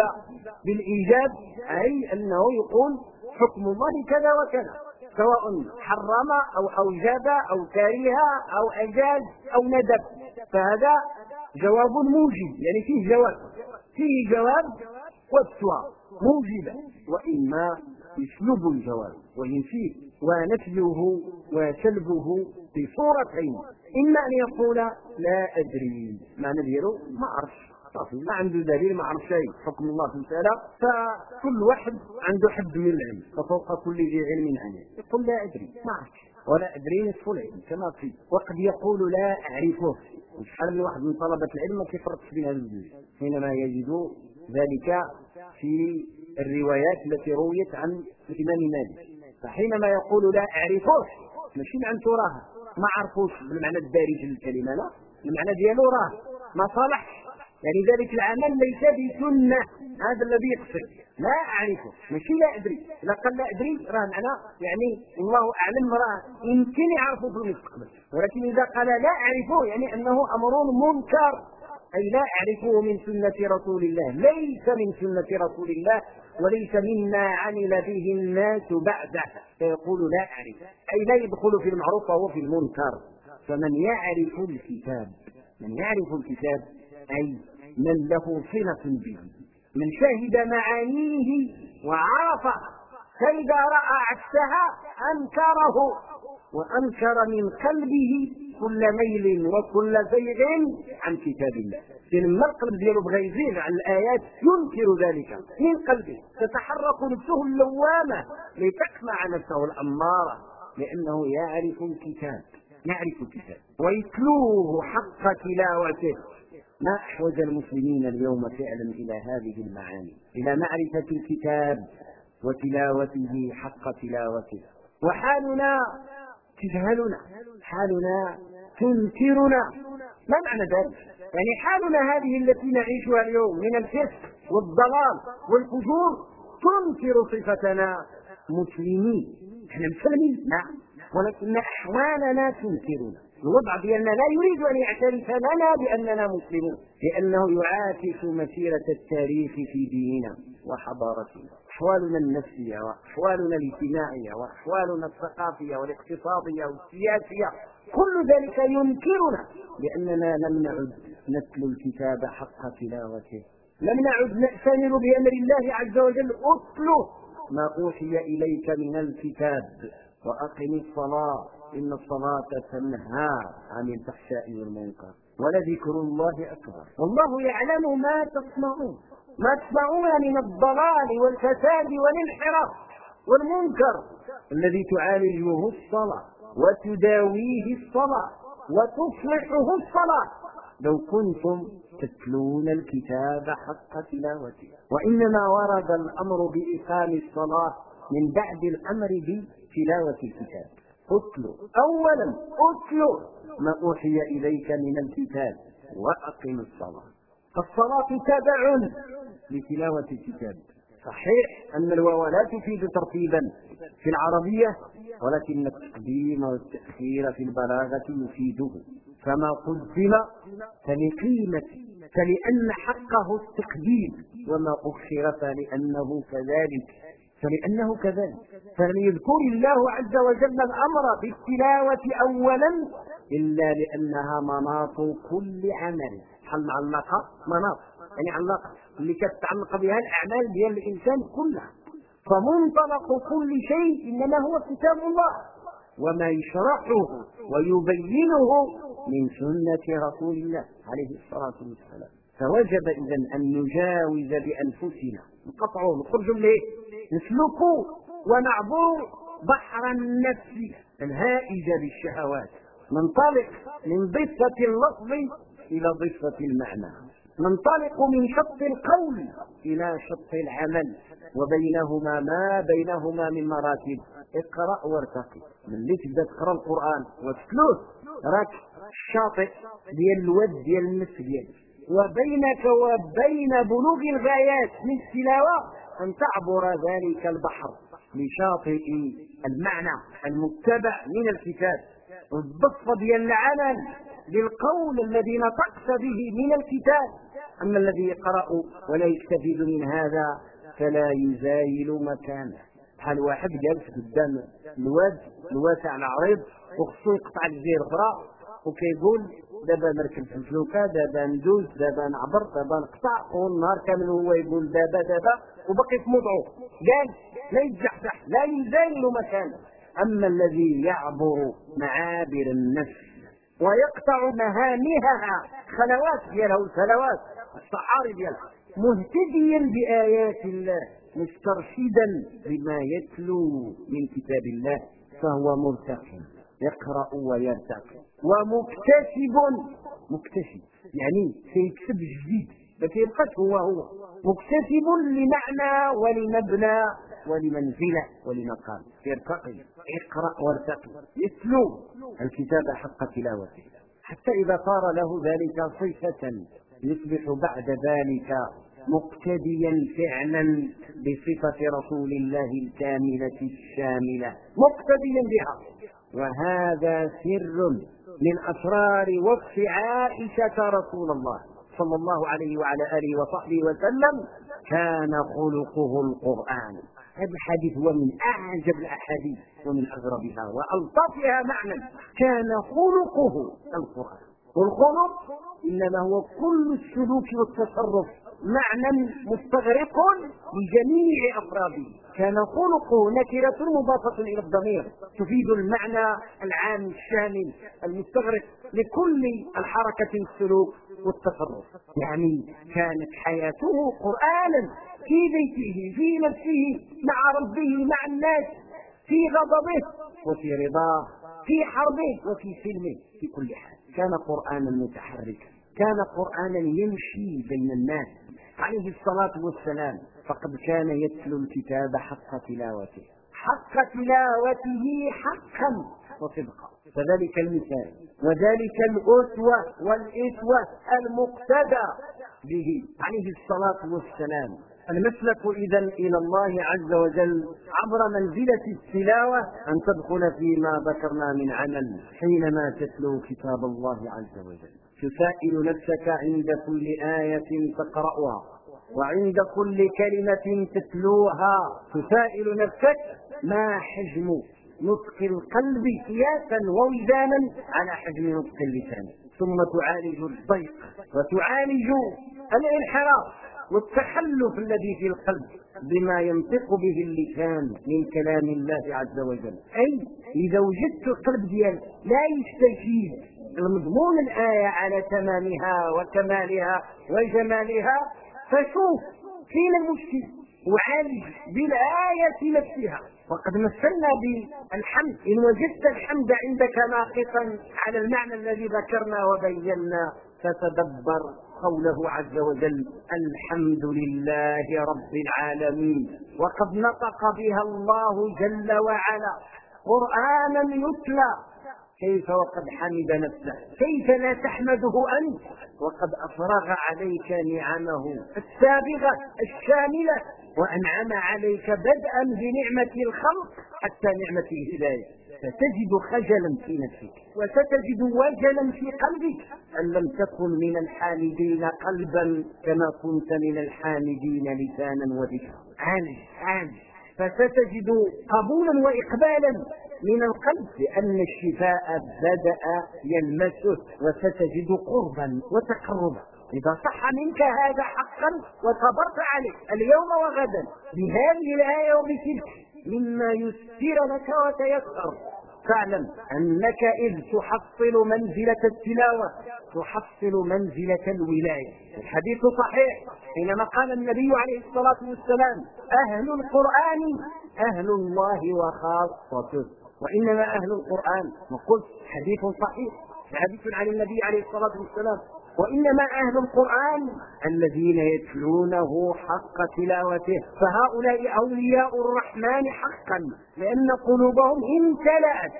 بالإيجاب أي أنه يقول حكم الله كذا وكذا. سواء حرم أو أوجب أو كره أو أجاز أو ندب. فهذا جواب موجب يعني فيه جواب. فيه جواب والسوى موجبة. وإما يسلب الجواب وينفيه ونفيه وسلبه بصورتين إما أن يقول لا أدري معنى ديالو ما عرفش صافي ما عنده دليل ما عرف شيء. حكم الله في المسألة. فكل واحد عنده حد من العلم ففوق كل ذي علم عليم يقول لا أدري ما عرفش ولا أدري نصف العلم كما في. وقد يقول لا أعرفه. وشحال من واحد من طلبة العلم ما كيفرقش بين الجزء حينما يجد ذلك في الروايات التي رويت عن الإمام مالك. فحينما يقول لا اعرفه ماشي معنى تراه ما عرفوش. بالمعنى الدارج للكلمة لا المعنى ديالو راه ما صالحش. يعني ذلك العمل ليس بسنة. هذا الذي يقصد. لا أعرفه. ماشي لا أدري. إذا قال لا أدري راه معنى يعني الله أعلم راه يمكن يعرفه في المستقبل ولكن إذا قال لا أعرفه يعني أنه أمر منكر. أي لا أعرفه من سنة رسول الله. ليس من سنة رسول الله وليس مما عمل به الناس بعده. فيقول لا أعرف. أي لا يدخل في المعروف وهو في المنكر. فمن يعرف الكتاب من يعرف الكتاب أي من له صلة به من شهد معانيه وعرفه فإذا رأى عكسها أنكره وأنكر من قلبه كل ميل وكل زيغ عن كتاب الله. لما القلب ديالو بغى يزيغ عن الآيات ينكر ذلك. من قلبه. تتحرك نفسه اللوامة لتقمع نفسه الأمارة. لأنه يعرف الكتاب. يعرف الكتاب. ويتلوه حق تلاوته. ما أحوج المسلمين اليوم فعلا إلى هذه المعاني. إلى معرفة الكتاب وتلاوته حق تلاوته. وحالنا تجهلنا حالنا تنكرنا. ما معنى ذلك؟ يعني حالنا هذه التي نعيشها اليوم من الفسق والضلال والفجور تنكر صفتنا. مسلمين إحنا مسلمين نعم. ولكن أحوالنا تنكرنا. الوضع ديالنا لا يريد أن يعترف لنا بأننا مسلمون لأنه يعاكس مسيرة التاريخ في ديننا وحضارتنا. أحوالنا النفسية وأحوالنا الاجتماعية وأحوالنا الثقافية والاقتصادية والسياسية كل ذلك ينكرنا لأننا لم نعد نتلو الكتاب حق تلاوته لم نعد نأتمر بأمر الله عز وجل اتلو ما أوحي إليك من الكتاب وأقم الصلاة إن الصلاة تنهى عن الفحشاء والمنكر ولذكر الله أكبر والله يعلم ما تصنعون. ما تصنعون من الضلال والفساد والانحراف والمنكر الذي تعالجه الصلاة وتداويه الصلاة وتصلحه الصلاة. لو كنتم تتلون الكتاب حق تلاوته وإنما ورد الأمر بإقام الصلاة من بعد الأمر بتلاوة الكتاب. اتلو اولا اتلو ما أوحي إليك من الكتاب وأقم الصلاة. فالصلاه تبع لتلاوة الكتاب. صحيح أن الواو لا تفيد ترتيبا في العربية ولكن التقديم والتأخير في البلاغة يفيده. فما قدم فلقيمة فلأن حقه التقديم وما اخر فلأنه كذلك. فلأنه كذلك. فلم يذكر الله عز وجل الأمر بالتلاوة أولا إلا لأنها مناط كل عمل. حل معلقة مناط يعني علاقة اللي كتعلق بها الأعمال ديال الإنسان كلها. فمنطلق كل شيء إنما هو كتاب الله. وما يشرحه ويبينه من سنة رسول الله عليه الصلاة والسلام. فوجب إذا أن نجاوز بأنفسنا. نقطعوا نخرجوا ليه نسلكوا ونعبر بحر النفس الهائجة بالشهوات. ننطلق من ضفة اللفظ إلى ضفة المعنى. ننطلق من شط القول إلى شط العمل وبينهما ما بينهما من مراتب. اقرأ وارتقي. من اللي تبدأ تقرأ القرآن وتتلوه راك الشاطئ ديال الود ديال النفس ديالك. وبينك وبين بلوغ الغايات من التلاوة أن تعبر ذلك البحر لشاطئ المعنى المتبع من الكتاب. والضفة ديال العمل للقول الذي نطقت به من الكتاب. أما الذي يقرأ ولا يستفيد من هذا فلا يزايل مكانه. بحال واحد جالس قدام الواد الواسع العريض وخصو يقطع الجزيرة الأخرى وكيقول دابا نركب في الفلوكة دابا ندوز دابا نعبر دابا نقطع والنهار كامل هو يقول دابا دابا وبقي في موضعه. قال لا يتزحزح لا يزال مكانه. أما الذي يعبر معابر النفس ويقطع مهامها. خلوات ديالها والسلوات الصحاري ديالها مهتديا بآيات الله مسترشدا بما يتلو من كتاب الله فهو مرتقي. يقرأ ويرتقي. ومكتسب. مكتسب. يعني سيكسب جديد ما كيبقاش هو هو. مكتسب لمعنى ولمبنى. ولمنزلة ولمقام. يرتقي اقرأ وارتقي. يتلو الكتاب حق تلاوته. حتى إذا صار له ذلك صفة يصبح بعد ذلك مقتديا فعلا بصفة رسول الله الكاملة الشاملة. مقتديا بها. وهذا سر من أسرار وصف عائشة رسول الله صلى الله عليه وعلى آله وصحبه وسلم. كان خلقه القرآن. هذا الحديث هو من أعجب الأحاديث ومن أغربها والطفها معنى كان خلقه القرآن. والخلق إنما هو كل السلوك والتصرف معنى مستغرق لجميع أفراده. كان خلقه نكرة مضافة إلى الضمير تفيد المعنى العام الشامل المستغرق لكل الحركة السلوك والتصرف. يعني كانت حياته قرآنا في بيته في نفسه مع ربه مع الناس في غضبه وفي رضاه في حربه وفي سلمه في كل حال. كان قرآنا متحركا كان قرآنا يمشي بين الناس. عليه الصلاة والسلام فقد كان يتلو الكتاب حق تلاوته. حق تلاوته حقا وصدقا. فذلك المثال وذلك الأسوة والإسوة المقتدى به. عليه الصلاة والسلام المسلك إذا إلى الله عز وجل عبر منزلة التلاوة أن تدخل فيما ذكرنا من عمل حينما تتلو كتاب الله عز وجل. تسائل نفسك عند كل آية تقرأها وعند كل كلمة تتلوها. تسائل نفسك ما حجم نطق القلب قياسا ووزانا على حجم نطق اللسان. ثم تعالج الضيق وتعالج الانحراف. والتخلف الذي في القلب بما ينطق به اللسان من كلام الله عز وجل. أي إذا وجدت القلب ديالك لا يستجيب المضمون الآية على تمامها وكمالها وجمالها فشوف فين المشكل وعالج بالآية نفسها. وقد مثلنا بالحمد إن وجدت الحمد عندك ناقصا على المعنى الذي ذكرنا وبينا فتدبر قوله عز وجل الحمد لله رب العالمين وقد نطق بها الله جل وعلا قرآنا يتلى. كيف وقد حمد نفسه؟ كيف لا تحمده أنت؟ وقد أفرغ عليك نعمه السابغة الشاملة وأنعم عليك بدءا بنعمة الخلق حتى نعمة الهداية. فتجد خجلا في نفسك وستجد وجلا في قلبك أن لم تكن من الحامدين قلبا كما كنت من الحامدين لسانا وذكرا. عالج عالج فستجد قبولا وإقبالا من القلب لأن الشفاء بدأ يلمسه وستجد قربا وتقربا. إذا صح منك هذا حقا وصبرت عليه اليوم وغدا بهذه الآية وبتلك مما يسر لك وتيسر. فاعلم أنك إذ تحصل منزلة التلاوة تحصل منزلة الولاية. الحديث صحيح. حينما قال النبي عليه الصلاة والسلام أهل القرآن أهل الله وخاصته. وإنما أهل القرآن. وقلت حديث صحيح. حديث عن النبي عليه الصلاة والسلام. وإنما أهل القرآن الذين يتلونه حق تلاوته. فهؤلاء أولياء الرحمن حقا لأن قلوبهم امتلأت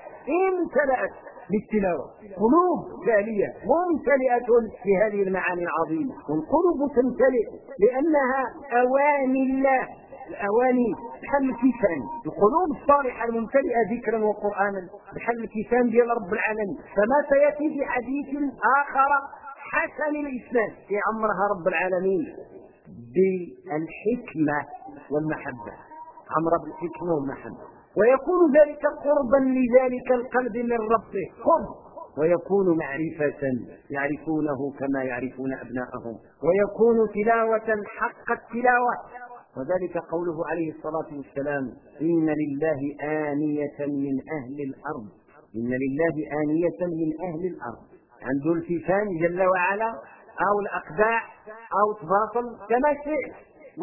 امتلأت بالتلاوة. قلوب جالية ممتلئة بهذه المعاني العظيمة. والقلوب تمتلئ لأنها أواني الله الاواني بحال الكيسان. القلوب الصالحة الممتلئة ذكرا وقرانا بحال الكيسان ديال رب العالمين. فما سيأتي في حديث آخر حسن الإسلام عمرها رب العالمين بالحكمة والمحبة. عمر بالحكمة والمحبة. ويكون ذلك قربا لذلك القلب من ربه. قرب. ويكون معرفة يعرفونه كما يعرفون أبناءهم. ويكون تلاوة حق التلاوة. وذلك قوله عليه الصلاة والسلام إن لله آنية من أهل الأرض. إن لله آنية من أهل الأرض. عنده الفيفان جل وعلا أو الأقداع أو تباطل كما شئت.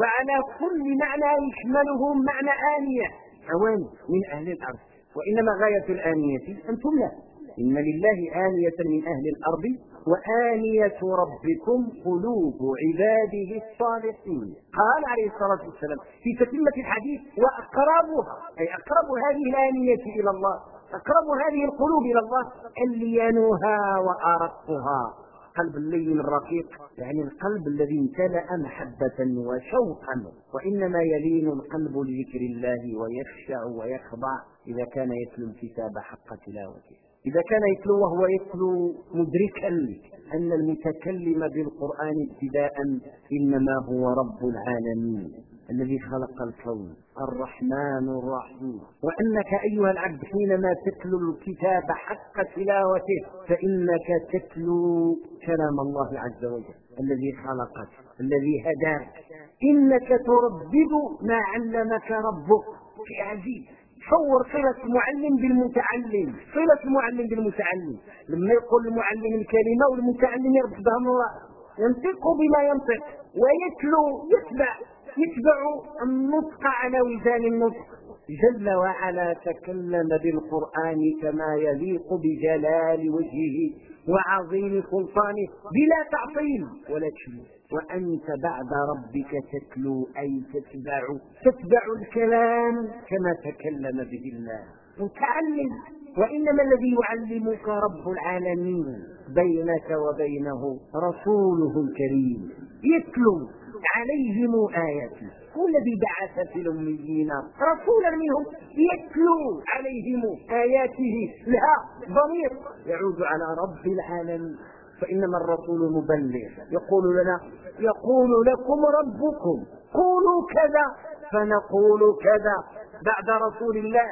وعلى كل معنى يشمله معنى آنية. أواني من أهل الأرض. وإنما غاية الآنية أن تملأ إن لله آنية من أهل الأرض وآنية ربكم قلوب عباده الصالحين. قال عليه الصلاة والسلام في تتمة الحديث وأقربها أي أقرب هذه الآنية إلى الله. أقرب هذه القلوب إلى الله ألينها وأرقها القلب اللين الرقيق يعني القلب الذي امتلأ محبة وشوقا وإنما يلين القلب لذكر الله ويخشع ويخضع إذا كان يتلو الكتاب حق تلاوته. إذا كان يتلو وهو يتلو مدركا أن المتكلم بالقرآن ابتداء إنما هو رب العالمين. الذي خلق الكون. الرحمن الرحيم. وإنك أيها العبد حينما تتلو الكتاب حق تلاوته فإنك تتلو كلام الله عز وجل. الذي خلقك الذي هداك. إنك تردد ما علمك ربك. في عزيز تصور صلة المعلم بالمتعلم. صلة المعلم بالمتعلم. لما يقول المعلم الكلمة والمتعلم يردها من الله. ينطق بما ينطق ويتلو يتبع. يتبع النطق على وزان النطق. جل وعلا تكلم بالقرآن كما يليق بجلال وجهه وعظيم سلطانه. بلا تعطيل. ولا تشبيه. وأنت بعد ربك تتلو أي تتبع. تتبع الكلام كما تكلم به الله. متعلم. وإنما الذي يعلمك رب العالمين. بينك وبينه رسوله الكريم. يتلو. عليهم آياته هو الذي بعث في الأميين رسولا منهم يتلو عليهم آياته. لها ضمير. يعود على رب العالمين. فإنما الرسول مبلغ. يقول لنا يقول لكم ربكم قولوا كذا فنقول كذا. بعد رسول الله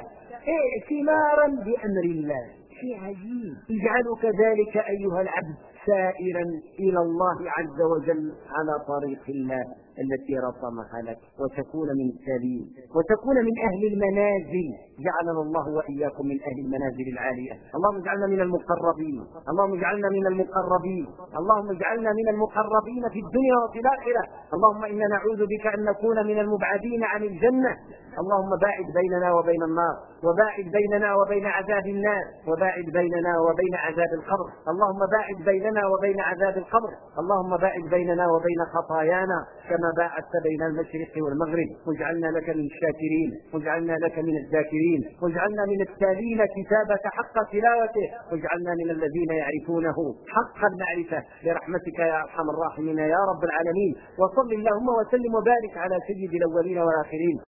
ائتمارا بأمر الله. شيء عجيب. اجعلك ذلك أيها العبد سائرا إلى الله عز وجل على طريق الله. التي رسمها لك وتكون من التالين وتكون من أهل المنازل. جعلنا الله وإياكم من أهل المنازل العالية. اللهم اجعلنا من المقربين. اللهم اجعلنا من المقربين. اللهم اجعلنا من المقربين في الدنيا وفي الآخرة. اللهم إنا نعوذ بك أن نكون من المبعدين عن الجنة. اللهم باعد بيننا وبين النار وباعد بيننا وبين عذاب النار وباعد بيننا وبين عذاب القبر. اللهم باعد بيننا وبين عذاب القبر. اللهم باعد بيننا وبين خطايانا. كما باعدت بين المشرق والمغرب واجعلنا لك من الشاكرين واجعلنا لك من الذاكرين واجعلنا من التالين كتابك حق تلاوته واجعلنا من الذين يعرفونه حق المعرفة. برحمتك يا أرحم الراحمين يا رب العالمين. وصل اللهم وسلم وبارك على سيد الأولين والآخرين.